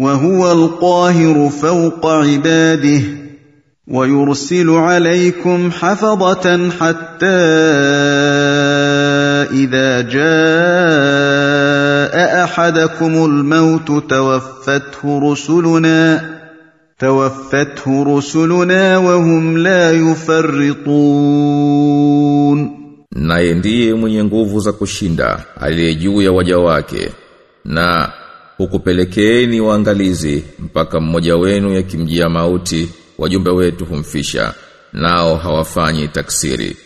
وهو القاهر فوق عباده ويرسل عليكم حفظة حتى إذا جاء أحدكم الموت توفته رسلنا توفته رسلنا وهم لا يفرطون. Naye ndiye mwenye nguvu za kushinda aliye juu ya waja wake na hukupelekeeni waangalizi mpaka mmoja wenu yakimjia mauti wajumbe wetu humfisha nao hawafanyi taksiri.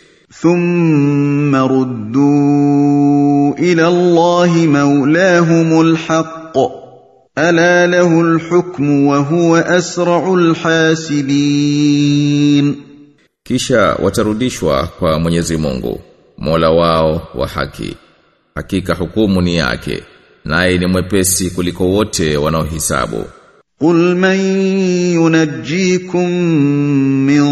Thumma ruddu ila allahi maulahumul haqq ala lahul hukmu wa huwa asra'ul hasibin kisha watarudishwa kwa Mwenyezi Mungu Mola wao wa haki. Hakika hukumu ni yake. Naye ni mwepesi kuliko wote wanaohisabu. قل من ينجيكم من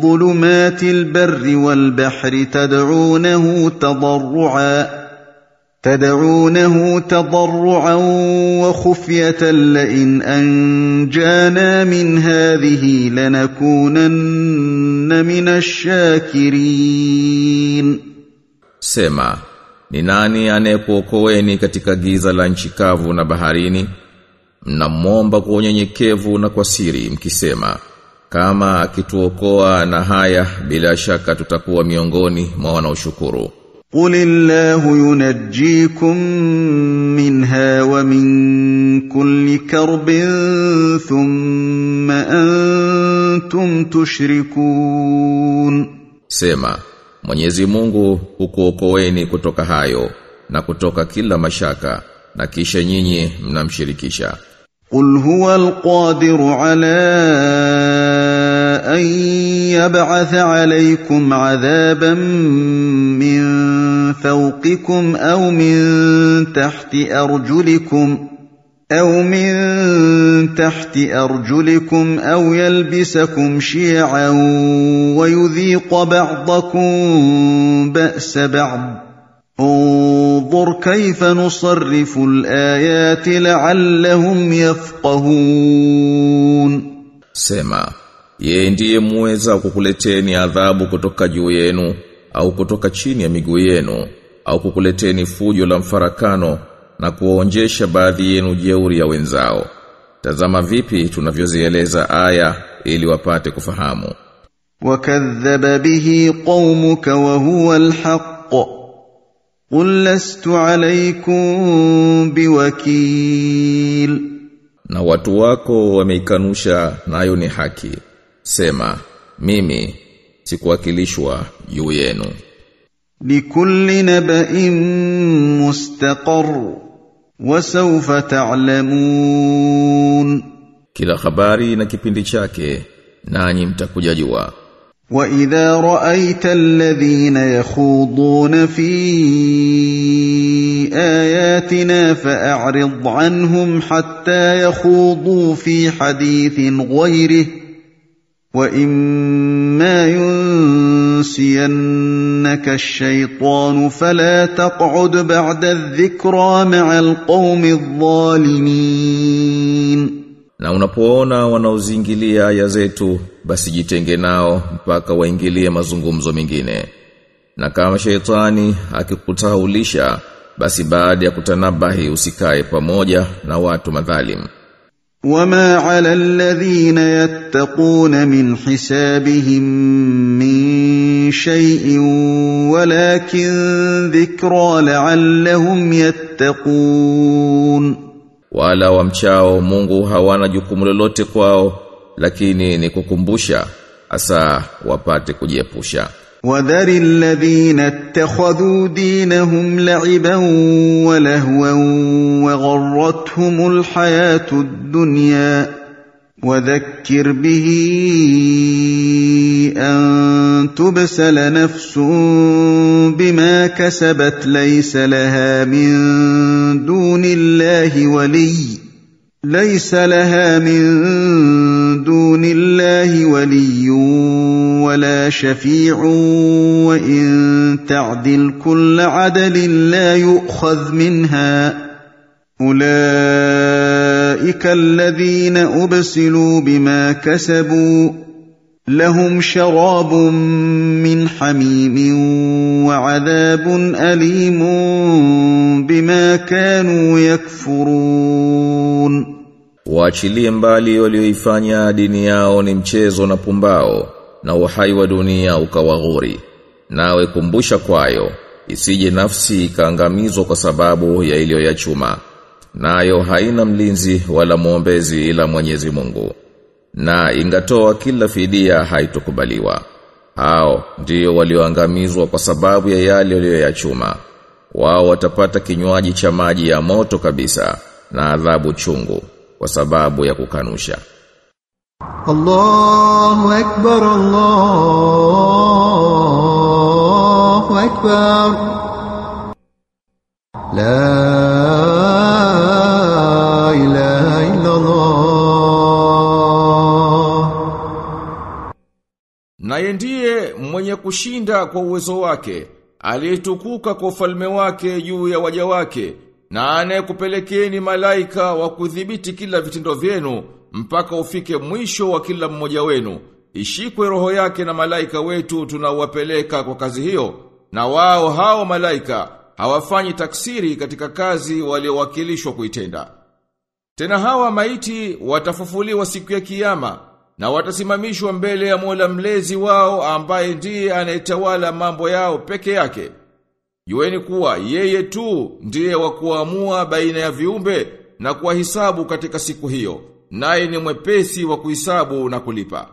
ظلمات البر والبحر تدعونه تضرعا تدعونه تضرعا وخفية لئن أنجانا من هذه لنكونن من الشاكرين Sema, ni nani anayekuokoeni katika giza la nchi kavu na baharini? Mnamwomba kwa unyenyekevu na kwa siri mkisema, kama akituokoa na haya bila shaka tutakuwa miongoni mwa wanaoshukuru. قل الله ينجيكم منها ومن كل كرب ثم أنتم تشركون Sema, Mwenyezi Mungu hukuokoeni kutoka hayo na kutoka kila mashaka na kisha nyinyi mnamshirikisha. Qul huwa alqadiru ala an yab'atha alaykum adhaban min fawqikum aw min tahti arjulikum أو من تحت أرجلكم أو يلبسكم شيعا ويذيق بعضكم بأس بعض انظر كيف نصرف الآيات لعلهم يفقهون Sema, yeye ndiye muweza kukuleteni adhabu kutoka juu yenu au kutoka chini ya miguu yenu au kukuleteni fujo la mfarakano na kuwaonjesha baadhi yenu jeuri ya wenzao. Tazama vipi tunavyozieleza aya ili wapate kufahamu. Wakadhaba bihi qaumuka wa huwa alhaq. Qul lastu alaykum biwakil. Na watu wako wameikanusha nayo ni haki. Sema mimi sikuwakilishwa juu yenu. Likulli naba'in mustaqarr وسوف تعلمون. كلا خباري نكبين لشاك ناني متكو جاجوا وإذا رأيت الذين يخوضون في آياتنا فأعرض عنهم حتى يخوضوا في حديث غيره وإما ينفعون ينسينك الشيطان فلا تقعد بعد الذكرى مع القوم الظالمين Na unapoona wanaozingilia aya zetu basi jitenge nao mpaka waingilie mazungumzo mengine. Na kama sheitani akikutaulisha basi baada ya kutanabahi usikae pamoja na watu madhalim. وما على الذين يتقون من حسابهم من شيء ولكن ذكرى لعلهم يتقون Wala wamchao Mungu hawana jukumu lolote kwao lakini ni kukumbusha asa wapate kujiepusha. وذر الذين اتخذوا دينهم لعبا ولهوا وغرتهم الحياة الدنيا وذكر به أن تبسل نفس بما كسبت ليس لها من دون الله ولي ليس لها من دون الله ولي ولا شفيع وإن تعدل كل عدل لا يؤخذ منها. أولئك أولئك الذين أبسلوا بما كسبوا لهم شراب من حميم وعذاب أليم بما كانوا يكفرون Waachilie mbali walioifanya dini yao ni mchezo na pumbao na uhai wa dunia ukawaghuri. Nawe kumbusha kwayo isije nafsi ikaangamizwa kwa sababu ya iliyoyachuma. nayo na haina mlinzi wala muombezi ila Mwenyezi Mungu. Na ingatoa kila fidia haitokubaliwa. Hao ndio walioangamizwa kwa sababu ya yale waliyoyachuma. Wao watapata kinywaji cha maji ya moto kabisa na adhabu chungu kwa sababu ya kukanusha. Allahu akbar Allahu akbar. La kushinda kwa uwezo wake, aliyetukuka kwa ufalme wake juu ya waja wake, na anayekupelekeni malaika wa kudhibiti kila vitendo vyenu mpaka ufike mwisho wa kila mmoja wenu. Ishikwe roho yake na malaika wetu tunawapeleka kwa kazi hiyo, na wao hao malaika hawafanyi taksiri katika kazi waliowakilishwa kuitenda. Tena hawa maiti watafufuliwa siku ya kiyama na watasimamishwa mbele ya Mola mlezi wao ambaye ndiye anayetawala mambo yao peke yake. Jueni kuwa yeye tu ndiye wa kuamua baina ya viumbe na kuwahisabu katika siku hiyo, naye ni mwepesi wa kuhisabu na kulipa.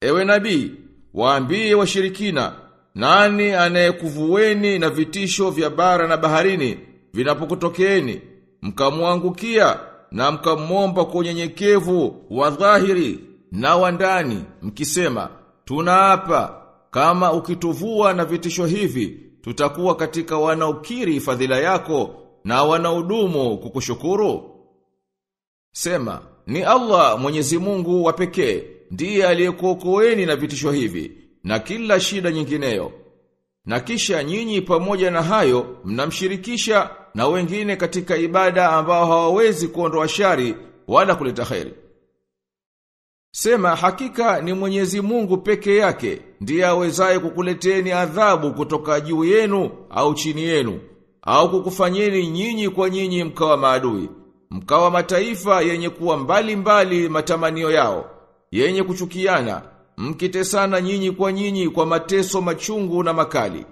Ewe nabii, waambie washirikina, nani anayekuvueni na vitisho vya bara na baharini vinapokutokeeni, mkamwangukia na mkamwomba kwa unyenyekevu wa dhahiri na wa ndani, mkisema, tunaapa kama ukituvua na vitisho hivi, tutakuwa katika wanaokiri fadhila yako na wanaodumu kukushukuru. Sema, ni Allah Mwenyezi Mungu wa pekee ndiye aliyekuokoeni na vitisho hivi na kila shida nyingineyo. Na kisha nyinyi pamoja na hayo mnamshirikisha na wengine katika ibada ambao hawawezi kuondoa shari wala kuleta kheri. Sema hakika ni Mwenyezi Mungu peke yake ndiye awezaye kukuleteni adhabu kutoka juu yenu au chini yenu au kukufanyeni nyinyi kwa nyinyi mkawa maadui mkawa mataifa yenye kuwa mbali mbali matamanio yao yenye kuchukiana mkitesana nyinyi kwa nyinyi kwa mateso machungu na makali.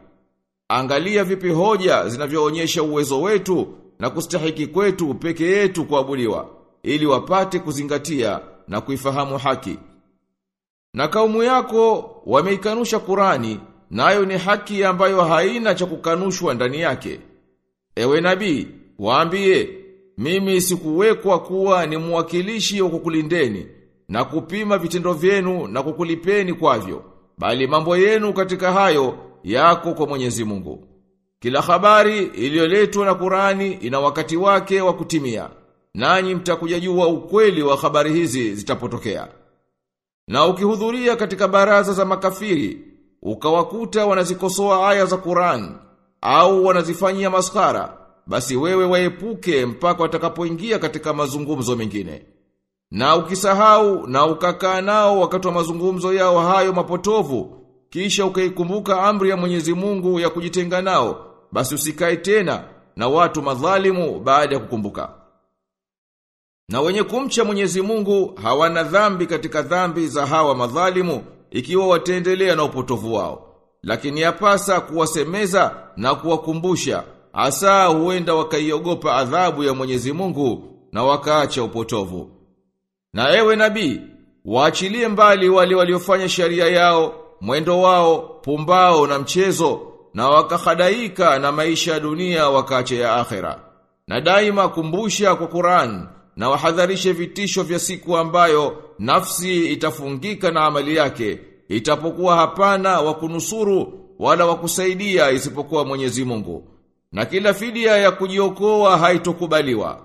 Angalia vipi hoja zinavyoonyesha uwezo wetu na kustahiki kwetu peke yetu kuabudiwa ili wapate kuzingatia na kuifahamu haki. Na kaumu yako wameikanusha Qurani nayo ni haki ambayo haina cha kukanushwa ndani yake. Ewe nabii waambie mimi sikuwekwa kuwa ni mwakilishi wa kukulindeni na kupima vitendo vyenu na kukulipeni kwavyo bali mambo yenu katika hayo yako kwa Mwenyezi Mungu. Kila habari iliyoletwa na Qurani ina wakati wake wa kutimia nanyi mtakuja jua ukweli wa habari hizi zitapotokea. Na ukihudhuria katika baraza za makafiri ukawakuta wanazikosoa aya za Qur'an au wanazifanyia maskara basi wewe waepuke mpaka watakapoingia katika mazungumzo mengine. Na ukisahau na ukakaa nao wakati wa mazungumzo yao hayo mapotovu kisha ukaikumbuka amri ya Mwenyezi Mungu ya kujitenga nao basi usikae tena na watu madhalimu baada ya kukumbuka na wenye kumcha Mwenyezi Mungu hawana dhambi katika dhambi za hawa madhalimu ikiwa wataendelea na upotovu wao. Lakini yapasa kuwasemeza na kuwakumbusha asa huenda wakaiogopa adhabu ya Mwenyezi Mungu na wakaacha upotovu. Na ewe nabii, waachilie mbali wale waliofanya sharia yao, mwendo wao, pumbao na mchezo na wakahadaika na maisha ya dunia wakaacha ya akhera. Na daima kumbusha kwa Qur'an na wahadharishe vitisho vya siku ambayo nafsi itafungika na amali yake itapokuwa hapana wa kunusuru wala wa kusaidia isipokuwa Mwenyezi Mungu. Na kila fidia ya kujiokoa haitokubaliwa.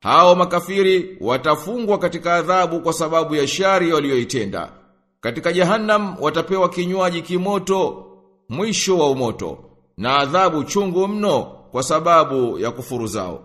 Hao makafiri watafungwa katika adhabu kwa sababu ya shari walioitenda katika jahannam watapewa kinywaji kimoto mwisho wa umoto na adhabu chungu mno kwa sababu ya kufuru zao